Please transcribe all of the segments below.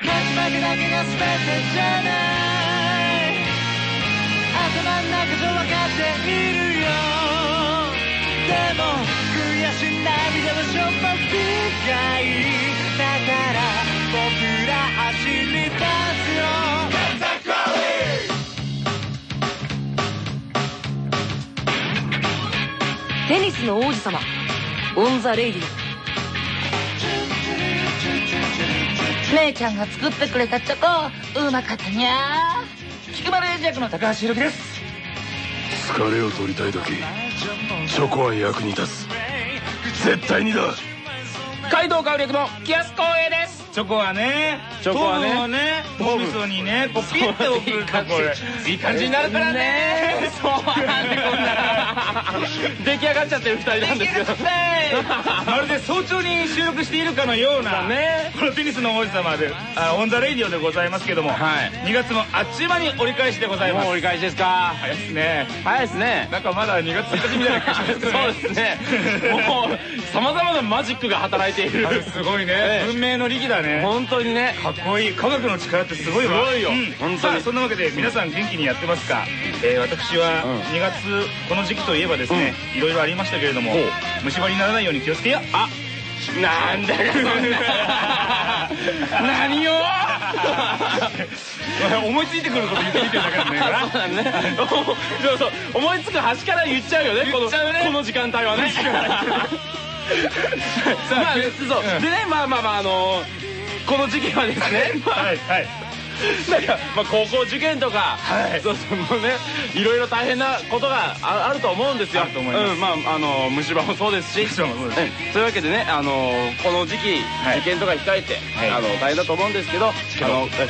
勝ち負けだけが全てじゃない頭の中じゃ分かっているよでも悔し涙はしょっぱく苦いだから僕ら走り出すよテニスの王子様オン・ザ・レイディオ姉ちゃんが作ってくれたチョコうまかったにゃー。菊丸英二役の高橋宏樹です。疲れを取りたい時チョコは役に立つ。絶対にだ。街道川略の気安光栄です。チョコはねチョコはね糖分をね脳みそにねこうピッて送るとこれいい感じになるからね。ね。そうなんでこんな。出来上がっちゃってる二人なんですけどまるで早朝に収録しているかのようなね。このテニスの王子様であオン・ザ・レイディオでございますけども、はい。2月もあっちゅう間に折り返しでございます。もう折り返しですか？早いですね。早いですね。なんかまだ2月1日みたいな感じですけどそうですね。もうさまざまなマジックが働いている。すごいね、ええ。文明の利器だね。本当にねかっこいい。科学の力ってすごいわ。すごいよ。うん。さあそんなわけで皆さん元気にやってますか、えー私はうん。2月この時期といえばですね、いろいろありましたけれども虫歯にならないように気をつけよう。あなんだかそんな。何を？思いついてくること言ってみてるだけなんだから そうだね。そうそう。思いつく端から言っちゃうよねこのこの時間帯はね。まあそう。うん。でねまあまあまああのこの時期はですねまあはいはい。なんか、まあ、高校受験とか、はい。そうそうもうねいろいろ大変なことがああると思うんですよ。と思います。うん、まああの虫歯もそうですし。虫歯もそうです。うん。そういうわけでねあのこの時期、はい。受験とか控えて、はい。あの大変だと思うんですけどあのなんかこう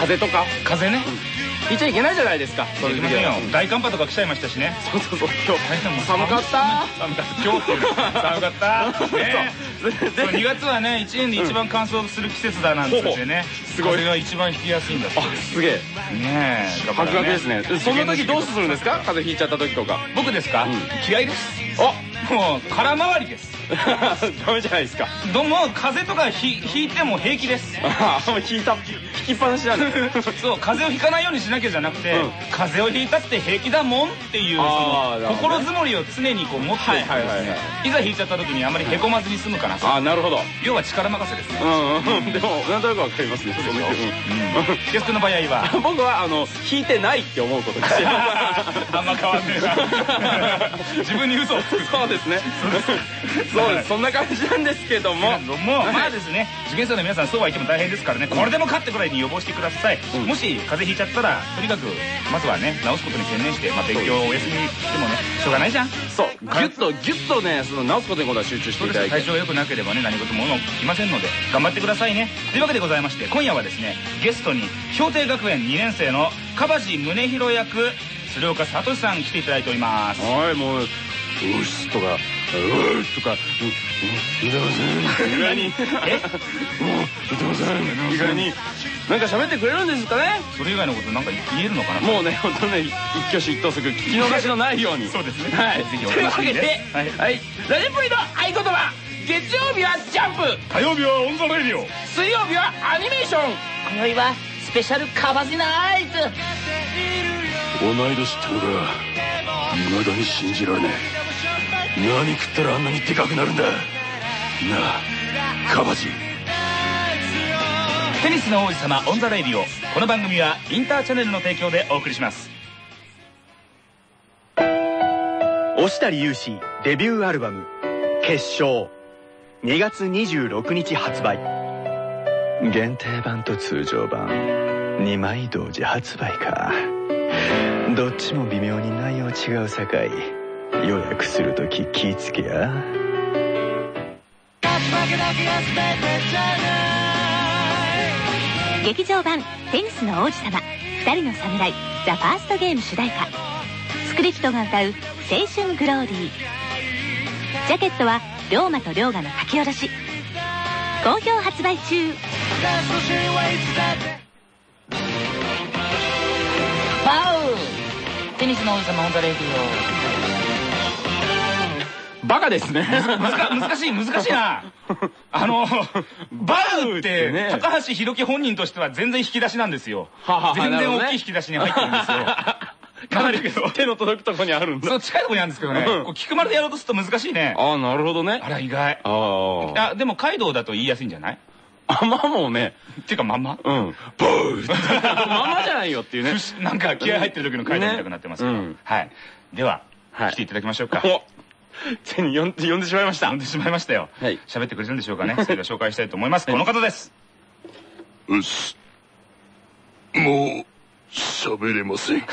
風邪とか？風邪ね。ひいちゃいけないじゃないですかそういけませんよ。大寒波とか来ちゃいましたしね。そうそうそう今日寒かった。寒かった。今日っていう。寒かったね。そうそう2月はね1年で一番乾燥する季節だなんて言ってねすごい。風邪が一番ひきやすいんだあすげえ。ねえ白学ですね。そんな時どうするんですか？風邪ひいちゃった時とか。僕ですか、うん。嫌いです。あもう空回りです ダメじゃないですか。どうも風邪とかひひいても平気です。ああもう引いた。引きっぱなしなんだ そう風邪をひかないようにしなきゃじゃなくて、うん。風邪をひいたって平気だもんっていうね。心づもりを常にこう持っておくとですね、はいざひいちゃった時にあまりへこまずに済むかなとああなるほど。要は力任せですね。うんうん。でもなんとなくわかりますねその気分気安くんの場合は。うん僕はあの引いてないって思うことですよあんま変わんねえな。自分に嘘をつく。そうですねそうです。そんな感じなんですけども。まあですね受験生の皆さんそうは言っても大変ですからねこれでもかってくらいに予防してください、うんもし風邪ひいちゃったらとにかくまずはね治すことに専念して、まあ、勉強をお休みしてもねしょうがないじゃん。そう。ギュッとギュッとねその直すことにことは集中していただいて。体調が良くなければね何事もうまくいきませんので頑張ってくださいね。というわけでございまして今夜はですねゲストに氷定学園2年生の樺地宗弘役鶴岡聡さん来ていただいております。はいもううっすとかうーとかううでません意外にえうでません意外になんか喋ってくれるんですかねそれ以外のことなんか言えるのかなもうね本当ね一挙手一投足聞き逃しのないようにそうですねはいぜひおというわ楽しみにけでねはいはいラジプリの合言葉月曜日はジャンプ火曜日はオンザレディオ水曜日はアニメーション今宵はスペシャルカバジナイト同い年ってのが未だに信じられねえ何食ったらあんなにでかくなるんだ？なあカバジ。テニスの王子様オンザレディオこの番組はインターチャネルの提供でお送りします。忍足侑士デビューアルバム「決勝」2月26日発売。限定版と通常版2枚同時発売か。どっちも微妙に内容違うさかい予約するとき気ぃつけや。劇場版「テニスの王子様二人の侍ザ・ファーストゲーム主題歌。スクリプトが歌う「青春グローリー」ジャケットは龍馬と龍河の書き下ろし。好評発売中。パウ！テニスの王子様オンザレイディオバウですね。難しい難しいな。あのバウってね。高橋広樹本人としては全然引き出しなんですよ。全然大きい引き出しに入ってるんですよ。か なり手の届くとこにあるんだ？そう近いところにあるんですけどね。うん。こう菊丸でやろうとすると難しいね。ああ、なるほどね。あら意外。ああ。あでもカイドウだと言いやすいんじゃない？あまあもうね。っていうかまんま？うん。ボー ままじゃないよっていうね。なんか気合入ってる時のカイドウみたくなってますけど、はい。では、はい。来ていただきましょうかお 手に呼んで呼んでしまいました呼ん。でしまいましたよはい喋ってくれるんでしょうかね それでは紹介したいと思いますこの方ですうっすもう喋れませんド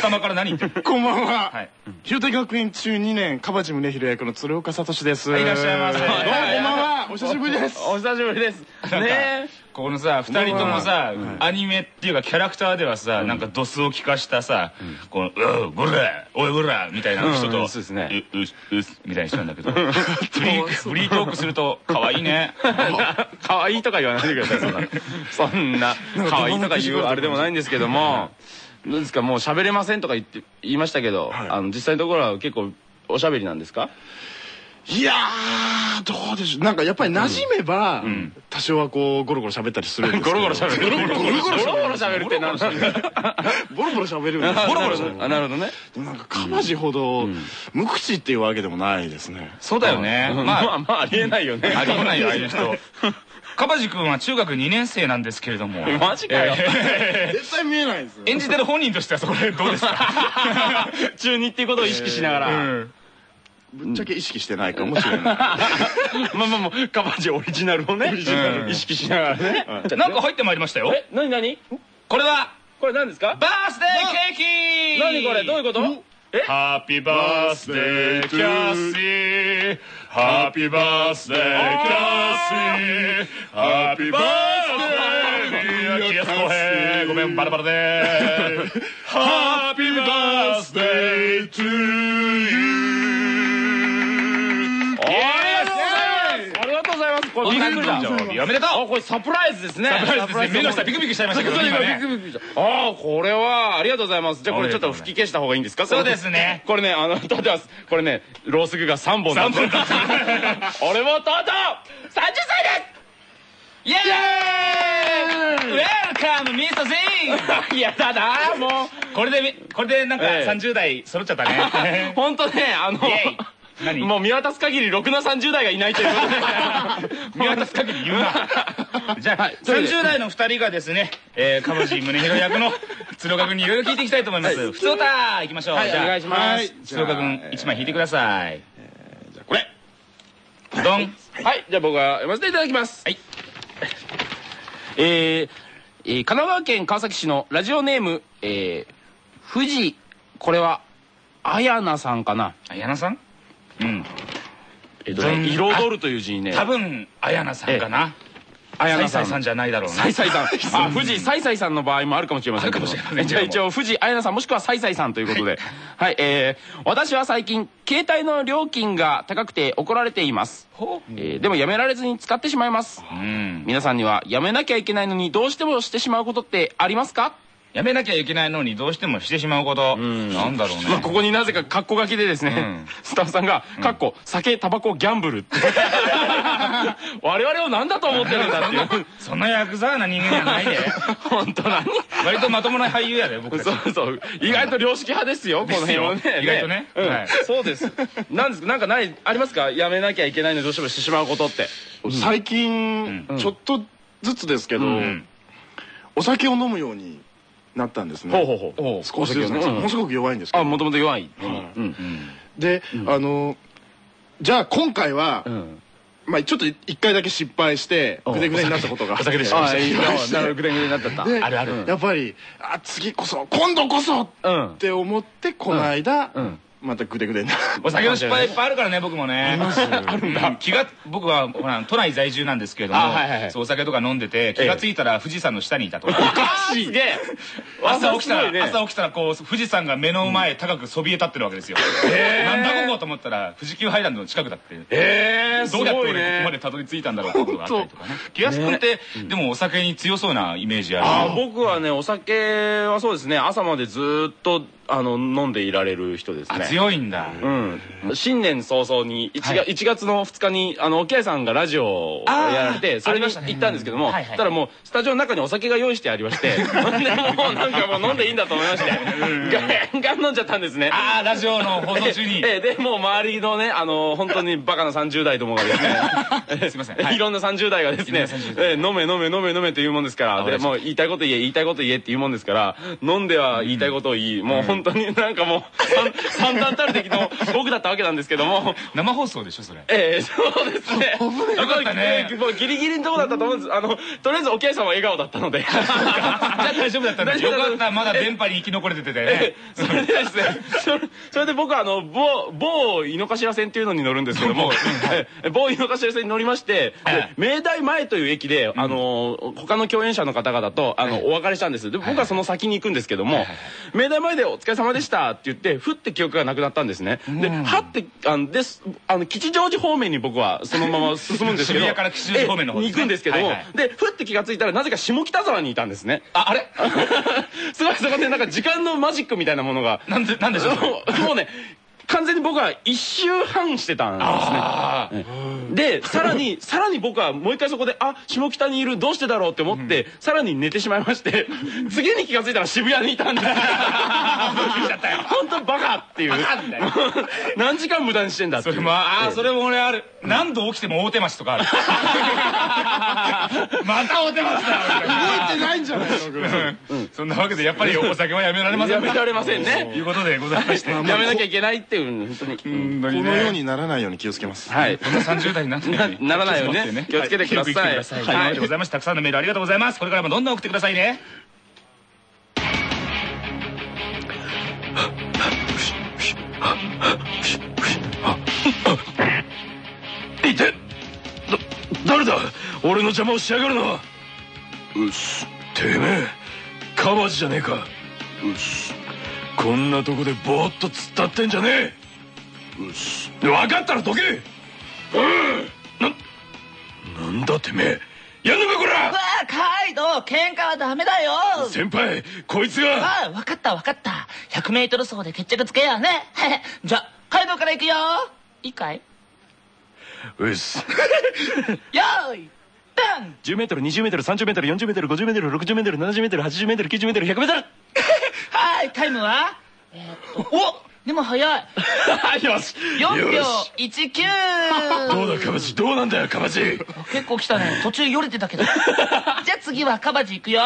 タマから何言ってる？こんばんは。はい広手学園中2年、かばち宗弘役の鶴岡聡です。はいいらっしゃいませどうもこんばんは。お久しぶりです。お久しぶりです。ねこのさ二人ともさアニメっていうかキャラクターではさなんかドスを聞かしたさ「このううごらおいごら」みたいな人うんと「そうですね。うううっす」みたいな人なんだけど。フリートークすると可愛いね。可愛いとか言わないでください、そんな。そんな、可愛いとか言うあれでもないんですけども、どうですか、もう喋れませんとか言って、言いましたけど、あの、実際のところは結構おしゃべりなんですか？いやー、どうでしょう。なんかやっぱり馴染めば、多少はこう、ゴロゴロ喋ったりするんですけど。ゴロゴロ喋る。ゴロゴロ喋るって何だボロボロ喋るんですボロボロ喋る。あ、なるほどね。でもなんか、かばじほど、無口っていうわけでもないですね。そうだよねままあ、まあ、ありえないよね。あありえないよああいう人かばじくんは中学2年生なんですけれども マジかよえー絶対見えないですよ。演じてる本人としてはそれどうですか？中二っていうことを意識しながら。うんぶっちゃけ意識してないかもしれない。まあまあもう、カバジオリジナルをね、うん。意識しながらね。なんか入ってまいりましたよ。え、なになにこれはこれ何ですか？バースデーケーキ。何これ？どういうこと？え？ハッピーバースデーキャッシーハッピーバースデーキャッシーハッピーバースデーキャッシーごめんバラバラで。ハッピーバースデートゥーユーこれびっくりだ。おめでとうあ、これサプライズですね。サプライズですね。目の下ビクビクしちゃいましたけど。ああ、これは、ありがとうございます。じゃあこれちょっと吹き消した方がいいんですか？そうですね。これね、あの、立てます。これね、ロースグが3本だ3本。だ俺もとうとう !30 歳です！イエーイ！ウェルカムミスターゼ いやだなもう。ンこれでこれでなんかええ。30代揃っちゃったね。本当ね、あのイエイ何？もう見渡す限りろくな30代がいないということで。見渡す限り言うなじゃあ、30代の2人がですね、えー、かばじ宗弘役の鶴岡君にいろいろ聞いていきたいと思います。ふつおたいきましょう。じゃあ、お願いします鶴岡君、1枚引いてください。これ。ドン。はい、じゃあ僕は読ませていただきます。はい。えー、えー神奈川県川崎市のラジオネーム、えー、富士、これは、あやなさんかな。あやなさん？うん。えっとうんね、彩るという字にね、多分、あやなさんかな。あやなさん。さいさいさんじゃないだろうな。サイサイさん。あ、富士サイサイさんの場合もあるかもしれませんけど。じゃあ一応、富士あやなさんもしくはサイサイさんということで。はい、えー、私は最近、携帯の料金が高くて怒られています。えーでもやめられずに使ってしまいます。うん。皆さんにはやめなきゃいけないのにどうしてもしてしまうことってありますか？やめなきゃいけないのにどうしてもしてしまうこと。なんだろうね。まあ、ここになぜかカッコ書きでですね、んスタッフさんが、カッコ、酒、タバコ、ギャンブルって。我々を何だと思ってるんだっていう。そんなヤクザな人間じゃないで。本当何？割とまともな俳優やで、僕。そうそう。意外と良識派ですよ、この辺はね。意外とねそうです。なんですか、なんかない、ありますか？やめなきゃいけないのにどうしてもしてしまうことって。最近、ちょっとずつですけど、んお酒を飲むようになったんですね。少しずつ、うんものすごく弱いんですけあ、ど。もともと弱い。で、あの、じゃあ今回は、うん。まあちょっと一回だけ失敗して、ぐでぐでになったことが。お酒でしょ あ、いいよ。なるほど、ぐでぐでになっちゃった。であるあるやっぱり、あ、次こそ、今度こそっうん。て思って、この間、うんまたぐでぐでになる。お酒の失敗いっぱいあるからね、僕もね。あるんだ。気が、僕は、ほら、都内在住なんですけれどもお酒とか飲んでて、気がついたら富士山の下にいたとか。すげえ。朝起きたら、朝起きたら、こう、富士山が目の前高くそびえ立ってるわけですよ。なんだここと思ったら、富士急ハイランドの近くだって。えー、すどうやって俺ここまでね。たどり着いたんだろうってことがあったりとかね。気安君って、でもお酒に強そうなイメージある。あ僕はねお酒はそうですね朝までずーっとあの飲んでいられる人ですあね強いんだ。うん、新年早々に 1, はい。が1月の2日にあの沖合さんがラジオをやられてそれに行ったんですけども、たらもうスタジオの中にお酒が用意してありまして でもうなんかもう飲んでいいんだと思いましてガンガン飲んじゃったんですね。ああラジオの放送中に。ええでもう周りのねあの本当にバカな30代どもがですね すいません。はい。いろんな30代がですねいろんな30代ええ飲め飲め飲め飲めというもんですからでもう言いたいこと言え言いたいこと言えっていうもんですから飲んでは言いたいことを言いもう本当になんかもうさん散々たる敵の僕だったわけなんですけども。生放送でしょそれ。ええそうですね。よかったね。もうギリギリのとこだったと思うんです。あの、とりあえず沖合さんは笑顔だったので。じゃあ大丈夫だったんですよかったまだ電波に生き残れててね。それでですね、それで僕はあの、某、某井の頭線っていうのに乗るんですけども、ええ某井の頭線に乗りまして、で明大前という駅で、あの、他の共演者の方々と、あの、お別れしたんです。で、僕はその先に行くんですけども、明大前でお疲れ様でしたって言って、ふって記憶がなくなったんですね。で、はって、あの、です、あの、吉祥寺方面に僕はそのまま進むんですけど、渋谷から吉祥寺方面の方ええにね。行くんですけども、はいはい。で、ふって気がついたら、なぜか下北沢にいたんですね。ああれ？すごいそこでなんか時間のマジックみたいなものが。なんでなんでしょう もうね、完全に僕は一周半してたんあですね。で、さらに、さらに僕はもう一回そこで、あ、下北にいる、どうしてだろうって思って、さらに寝てしまいまして、次に気がついたら渋谷にいたんです。本当バカっていう。何時間無駄にしてんだっていう。それもああそれも俺ある。何度起きても大手町とかある。また大手町だ覚えてないんじゃないそんなわけでやっぱりお酒はやめられませんやめられませんとね。いうことでございまして。やめなきゃいけないっていう、本当に。本当このようにならないように気をつけます。はい。こんな30代になってなならないようにね気をつけてくださいはいはいはいでござい。ますたくさんのメールありがとうございます。これからもどんどん送ってくださいね。いてだ誰だ？俺の邪魔をしやがるの。はうっすてめえカバジじゃねえか。うっすこんなとこでぼーっと突っ立ってんじゃねえ。うっす分かったらどけ。うん。ななんだてめえ。やんのかこうわらあカイド喧嘩はダメだよ。先輩こいつが。ああ分かった分かった。100メートル走で決着つけやね。じゃあカイドから行くよ。いいかい？うっす よーいダン10いタイムは？えーっとおでも早い。よし。4秒よし。19どうだカバジ？どうなんだよカバジ？結構来たね。途中よれてたけど。じゃあ次はカバジ行くよ。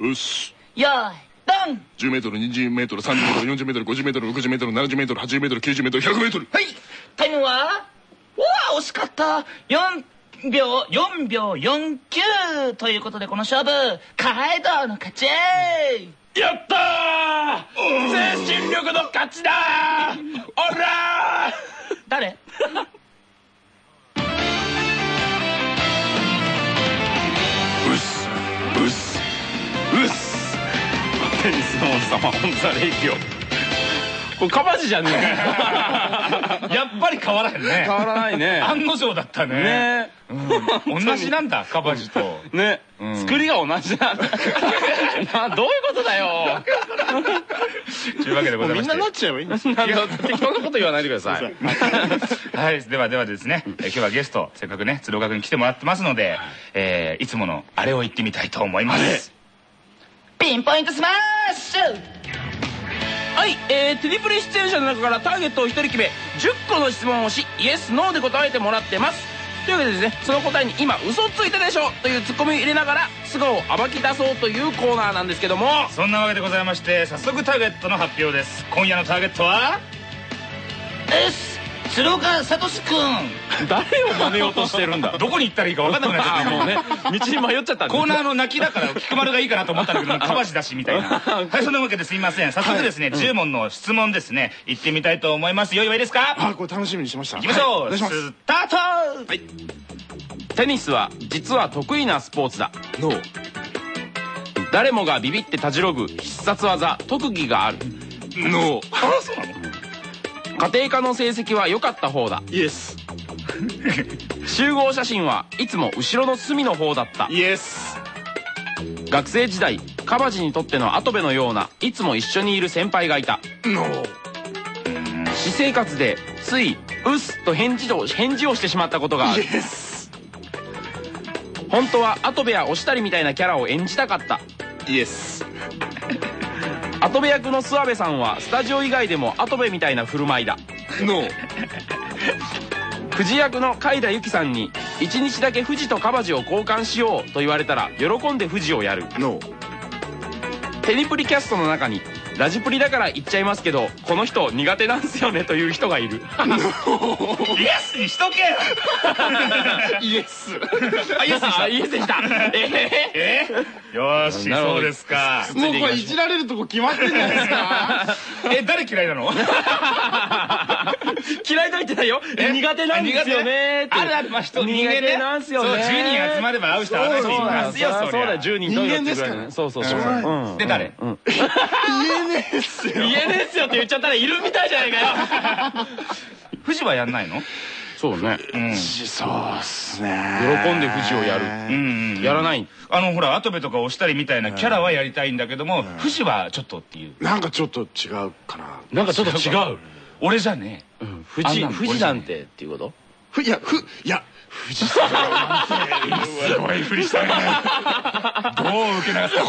うっすよーいダン。10メートル20メートル30メートル40メートル50メートル60メートル70メートル80メートル90メートル100メートル。はい。タイムは？うわ惜しかった。4秒4秒49ということでこの勝負。カイドウの勝ちやったー！精神力の勝ちだー！おらー！誰？うっす。うっす。うっす。テニスの王様オンザレイディオこれカバジじゃねえかよ。やっぱり変わらへんね。変わらないね。案の定だったね。ね。うん。同じなんだカバジと。ね、作りが同じなんだ。などういうことだよ。というわけでございまして。みんななっちゃえばいいんです適当なこと言わないでください。はい、ではではですね、え今日はゲスト、せっかくね、鶴岡君に来てもらってますので、えーいつものあれを言ってみたいと思います。ピンポイントスマッシュはい、えー、テニプリ出演者の中からターゲットを一人決め10個の質問をしイエス・ノーで答えてもらってます。というわけでですねその答えに今嘘ついたでしょというツッコミを入れながら素顔を暴き出そうというコーナーなんですけども。そんなわけでございまして、早速ターゲットの発表です。今夜のターゲットは、鶴岡聡くん誰を真似ようとしてるんだ？どこに行ったらいいか分かんなくなっちゃってあーもうね道に迷っちゃったコーナーの泣きだから菊丸がいいかなと思ったんだけどカバシだしみたいな。はい。そんなわけですいません。早速ですね、10問の質問ですね。行ってみたいと思います。用意はいいですか？あこれ楽しみにしました。行きましょう、スタート、はい、テニスは実は得意なスポーツだ。ノー誰もがビビってたじろぐ必殺技特技がある。ノあそう。なの家庭科の成績は良かった方だ。ーイエス集合写真はいつも後ろの隅の方だった。イエス学生時代必カバジにとっての跡部のようないつも一緒にいる先輩がいた。私生活でつい「うっす」と返事を返事をしてしまったことがある。本当は跡部や押したりみたいなキャラを演じたかった。イエス跡部役の諏訪部さんはスタジオ以外でも跡部みたいな振る舞いだ。ノー不二役の甲斐田ゆきさんに1日だけ不二とカバジを交換しようと言われたら喜んで不二をやる。ノーテニプリキャストの中にラジプリだから言っちゃいますけどこの人苦手なんすよねという人がいる。イエスにしとけよ。イエス。あイエスでした。イエスでした。ええよーしそうですか。もうこれいじられるとこ決まってんじゃないですか？え誰嫌いなの？嫌いと言ってないよ。苦手なんですよね。って。あるあるまあ人人間ね。なんすよね。そう10人集まれば会う人は会う人いますよそう。だ10人人間ですからそうそうそうう。ん。で誰？言えねえっすよ。言えねえっすよって言っちゃったらいるみたいじゃないかよ。藤はやんないの？そうね。うん。そうっすね。喜んで藤をやる。うんうん。やらない。あのほら跡部とか押したりみたいなキャラはやりたいんだけども藤はちょっとっていう。なんかちょっと違うかな。なんかちょっと違う。俺じゃねえ。富士あんなの富士なんてっていうこと？ふいやふいや富士山すごいふりしたねどう受け流すか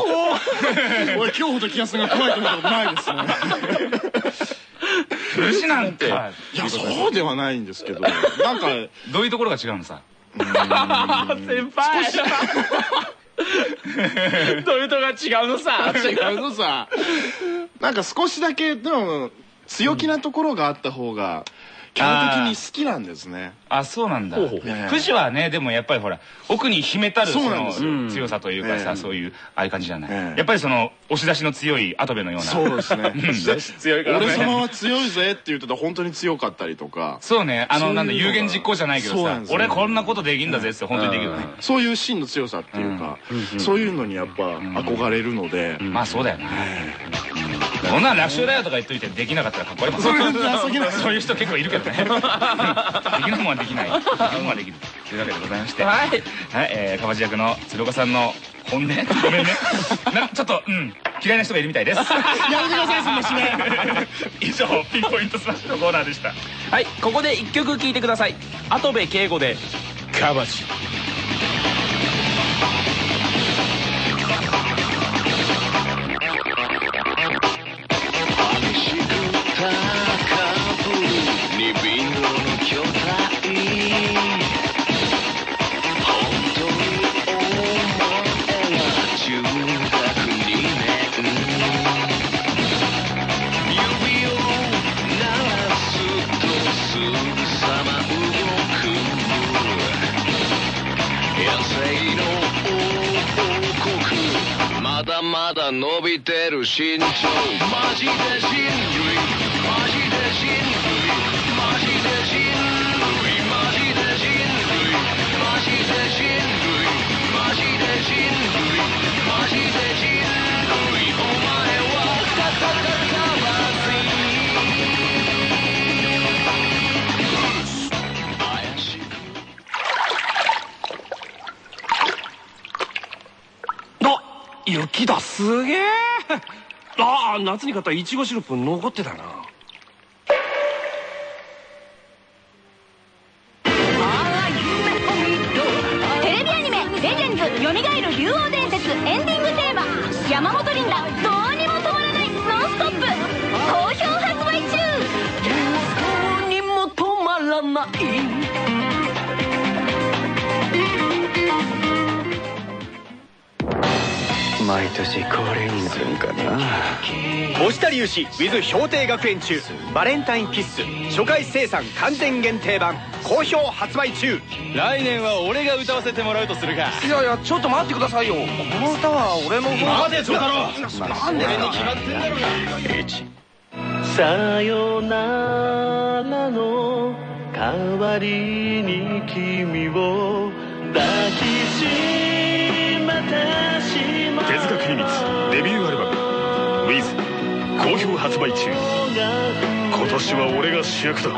俺今日ほど気がするが怖いと思ったことないですね 藤なんて。い。やそうではないんですけど なんかどういうところが違うのさ？先輩。どういうとこが違うのさ？違うのさ。なんか少しだけでも強気なところがあった方が基本的に好きなんですね。あそうなんだ。ほうほう藤はねでもやっぱりほら奥に秘めたるそのそうなんですよ。強さというかええさそういうああいう感じじゃない。ええ。やっぱりその押し出しの強い跡部のような。そうですね。強いから俺様は強いぜって言ってたら本当に強かったりとか。そうね。あそういうのなんだ有言実行じゃないけどさそうなんですよ。俺こんなことできんだぜって本当にできるよね。そういう真の強さっていうかそういうのにやっぱ憧れるので。まあそうだよな。こんなん楽勝だよとか言っといてできなかったらかっこ悪い。もんそういう人結構いるけどね。できないもんはできない。できるもんはできるというわけでございまして。はい。はい、えー、かばじ役の鶴岡さんの本音？ごめんね。なちょっとうん嫌いな人がいるみたいです。やめてくださいそんなしない以上ピンポイントスマッシュのコーナーでした。はいここで一曲聴いてください。跡部景吾で「カバチ」まだ伸びてる身長マジで人類夏に買ったイチゴシロップ残ってたな。士 with 氷定学園中バレンタインキッス初回生産完全限定版好評発売中。来年は俺が歌わせてもらうとするかいやいやちょっと待ってくださいよ。この歌は俺の待て長太郎。なんで俺に決まってんだろうが。さよならの代わりに君を抱き発売中。今年は俺が主役だ。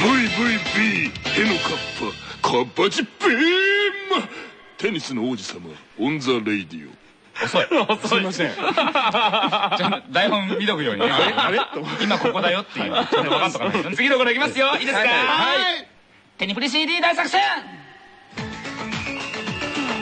VVB へのカッパカッパチビーム。テニスの王子様オン・ザ・レイディオ。遅い。すいません。台本見とくようにねあれ？今ここだよっていう。ちゃんと分かんとかない。と次のコーナーいきますよ。いいですか？はい。テニプリ CD 大作戦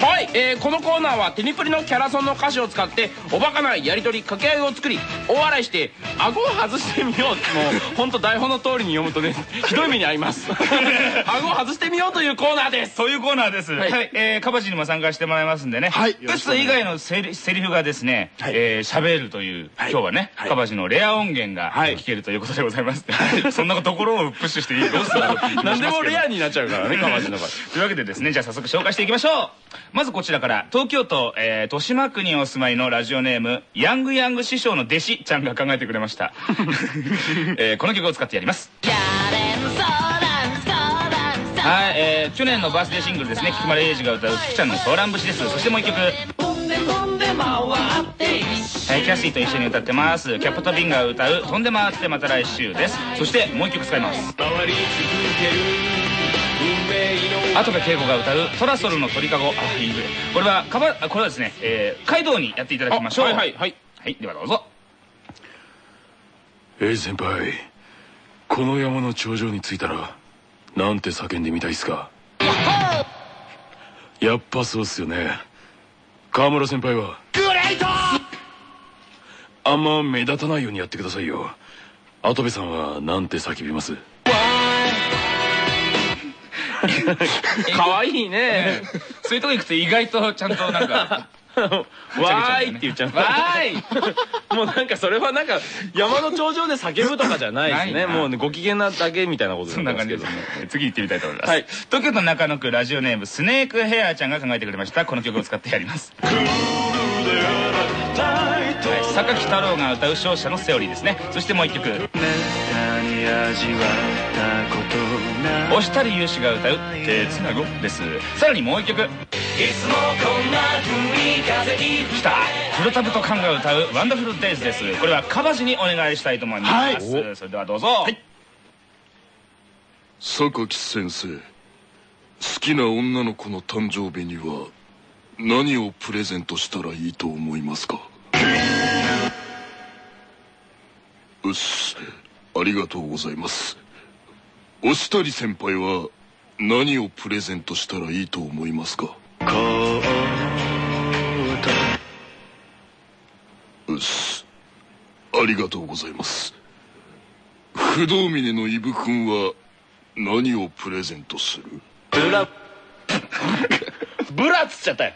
はい、えーこのコーナーはテニプリのキャラソンの歌詞を使っておバカなやり取り掛け合いを作り大笑いして顎を外してみようもう 本当台本の通りに読むとねひどい目に遭います。顎を外してみようというコーナーです。そういうコーナーです。はい。い、えー、カバジにも参加してもらいますんでね。はい。ウス以外のセリセリフがですね、えー喋るという、今日はね、カバジのレア音源がはい。聞けるということでございます。そんなところをプッシュしていいどう。する何でもレアになっちゃうからねカバジの場合。というわけでですね、じゃあ早速紹介していきましょう。まずこちらから、東京都、えー豊島区にお住まいのラジオネーム、ヤングヤング師匠の弟子ちゃんが考えてくれました。えーこの曲を使ってやります。はい、えー去年のバースデーシングルですね、菊丸英二が歌う福ちゃんのソーラン節です。そしてもう一曲、はい、キャシーと一緒に歌ってます。キャプトビンが歌う、飛んで回ってまた来週です。そしてもう一曲使います。跡部圭吾が歌う「トラソルの鳥かご」あいいねこれはかばあこれはですね、えー、カイドウにやっていただきましょう。はいはいはい。はいではどうぞ。えい先輩この山の頂上に着いたらなんて叫んでみたいっすか？やっぱそうっすよね。川村先輩は。グレイト！あんま目立たないようにやってくださいよ。跡部さんはなんて叫びます？可愛いね。そういうとこ行くと意外とちゃんとなんか わーいって言っちゃう。わーい。もうなんかそれはなんか山の頂上で叫ぶとかじゃないですね。もうねご機嫌なだけみたいなことそんな感じですね。ね次行ってみたいと思います、はい。東京都中野区ラジオネームスネークヘアちゃんが考えてくれました。この曲を使ってやります。はい。榊太郎が歌う勝者のセオリーですね。そしてもう一曲押したり勇士が歌う「手つなご」です。さらにもう一曲。きた。黒田太カンが歌う「ワンダフルデイズ」です。これはカバジにお願いしたいと思います、それではどうぞ、榊先生好きな女の子の誕生日には何をプレゼントしたらいいと思いますか？うっすありがとうございます。押したり先輩は何をプレゼントしたらいいと思いますか？うっす。ありがとうございます。不動峰のイブ君は何をプレゼントする？ブラっつっちゃったよ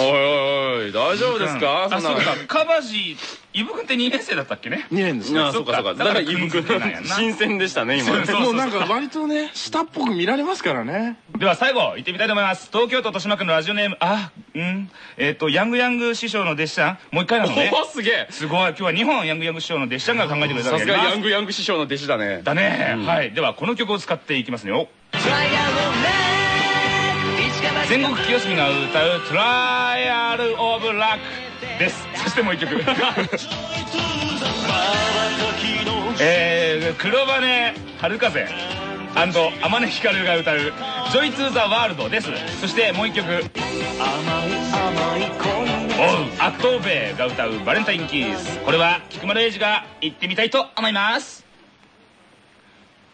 おいおいおい大丈夫ですか？あそうそんな。か。カバジイブ君って2年生だったっけね？2年ですね。あそうかそうか。だからイブ君新鮮でしたね今。もうなんか割とね下っぽく見られますからね。では最後行ってみたいと思います。東京都豊島区のラジオネームあうん。えっ、とヤングヤング師匠の弟子さん。もう一回なのね。おすげえ。すごい。今日は2本ヤングヤング師匠の弟子さんが考えてくれたわさすがヤングヤング師匠の弟子だね。だね、はい。ではこの曲を使っていきますよ全国清澄が歌う「トライアル・オブ・ラック」です。そしてもう一曲。えー、黒羽春風天音光が歌う「ジョイ・ツー・ザ・ワールド」です。そしてもう一曲。おうアットーベイが歌う「バレンタイン・キース」これは菊丸英二が言ってみたいと思います。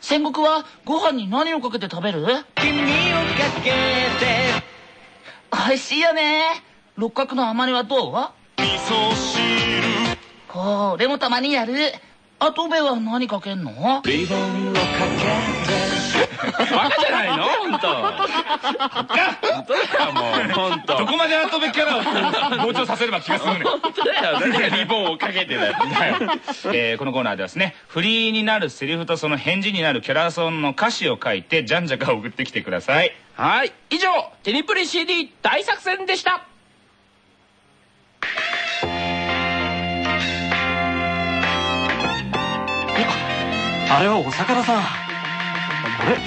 戦国はご飯に何をかけて食べる？て。美味しいよね。六角の甘煮はどう？味噌汁。これもたまにやる。あとべは何かけんの？リボンをかバカじゃないの？本当。本当だよもう本当どこまでアートベキャラを膨張させれば気が済むねん。本当だよ。何がリボンをかけてだよ。えーこのコーナーではですねフリーになるセリフとその返事になるキャラソンの歌詞を書いてじゃんじゃか送ってきてください。はい。以上テニプリ CD 大作戦でした。あれはお魚さんあれ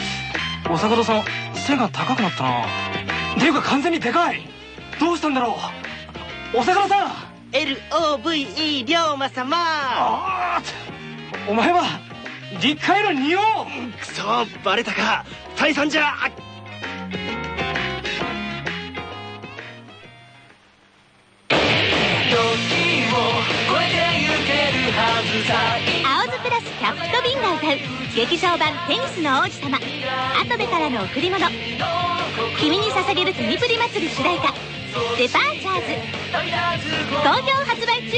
お魚さん背が高くなったな。っていうか完全にでかい。どうしたんだろう。お魚さん。LOVE 龍馬様あーお前は実家への仁王。くそバレたか。退散じゃ。青ズプラスキャップとビンが歌う劇場版「テニスの王子様」跡部からの贈り物君に捧げるテニプリ祭り主題歌「デパーチャーズ」好評発売中。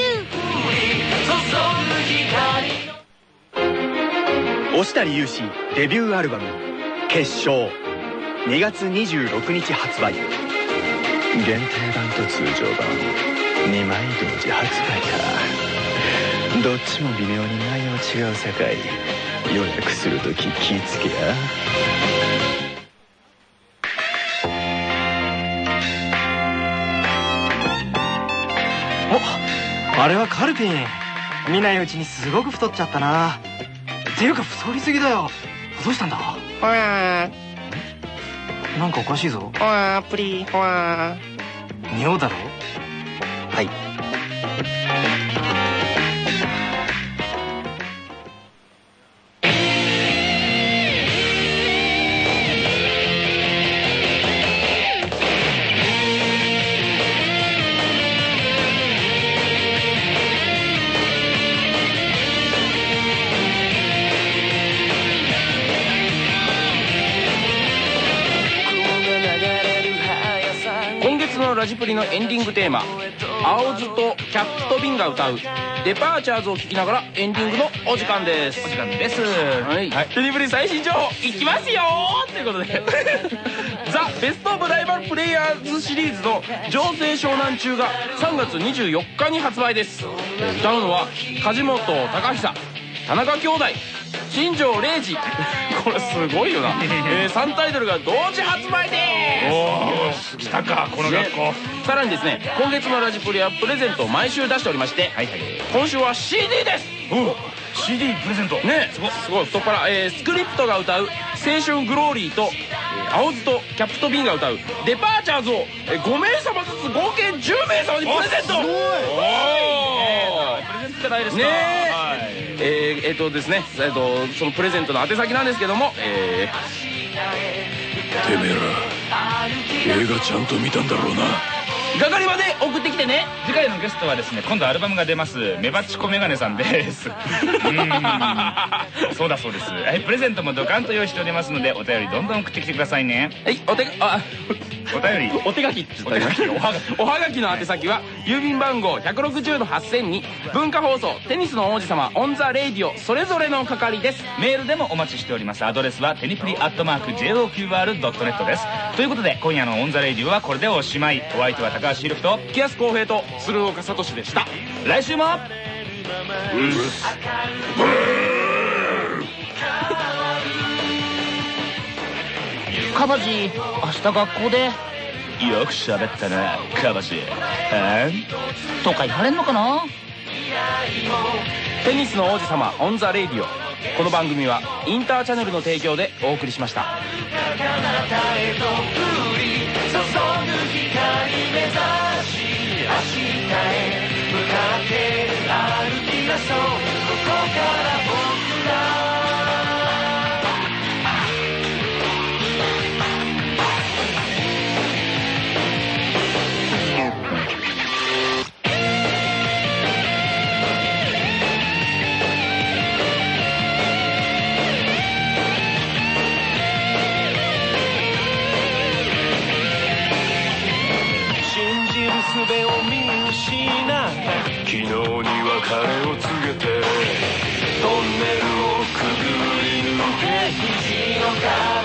押谷勇志デビューアルバム「決勝」2月26日発売。限定版と通常版2枚同時発売か どっちも微妙に内容違うさかい予約するとき気ぃつけや。おあれはカルピン。見ないうちにすごく太っちゃったな。っていうか太りすぎだよ。どうしたんだ？ほわなんかおかしいぞ。ーほわープリほわ匂うだろ？月のラジプリのエンディングテーマ青ズとキャップとビンが歌う「デパーチャーズ」を聴きながらエンディングのお時間です。お時間です。はい、テニプリ最新情報いきますよーということで。ザ・ベスト・オブ・ライバル・プレイヤーズシリーズの「情勢湘南中」が3月24日に発売です。歌うのは梶本隆久田中兄弟新庄礼二。これすごいよな、えー、3タイトルが同時発売です。おー来たかこの学校。ねさらにですね今月のラジプリはプレゼントを毎週出しておりまして、今週は CD です。お CD プレゼント。ね。すごい。すごい。太っ腹、えースクリプトが歌う「青春グローリーと」えー青ズとキャップとビンが歌う「デパーチャーズ」を、えー5名様ずつ合計10名様にプレゼント。おすごい。おー。プレゼントじゃないですか。ねはいえーえーとですね、えー、とそのプレゼントの宛先なんですけども、えてめえら映画ちゃんと見たんだろうな。ー、係まで送ってきてね。次回のゲストはですね今度アルバムが出ますメバチコメガネさんです。うーん。そうだそうです。はいプレゼントもドカンと用意しておりますのでお便りどんどん送ってきてくださいね。はいお手あお便り。お手書きって言ったお手書きおはがきおはがきの宛先は郵便番号160の8000に文化放送テニスの王子様オンザレイディオそれぞれの係です。メールでもお待ちしております。アドレスはテニプリアットマーク JOQR.net です。ということで今夜の「オン・ザ・レイディオ」はこれでおしまい。お相手は高橋広樹と喜安浩平と鶴岡聡でした。来週もカバジ明日学校で。よく喋ったなカバシはん？とか言われんのかな？テニスの王子様オン・ザ・レイディオ。この番組はインターチャネルの提供でお送りしました注ぐ光目指し明日へ向かって歩き出そうここから僕らげてトンネルをくぐり抜け。肘の彼方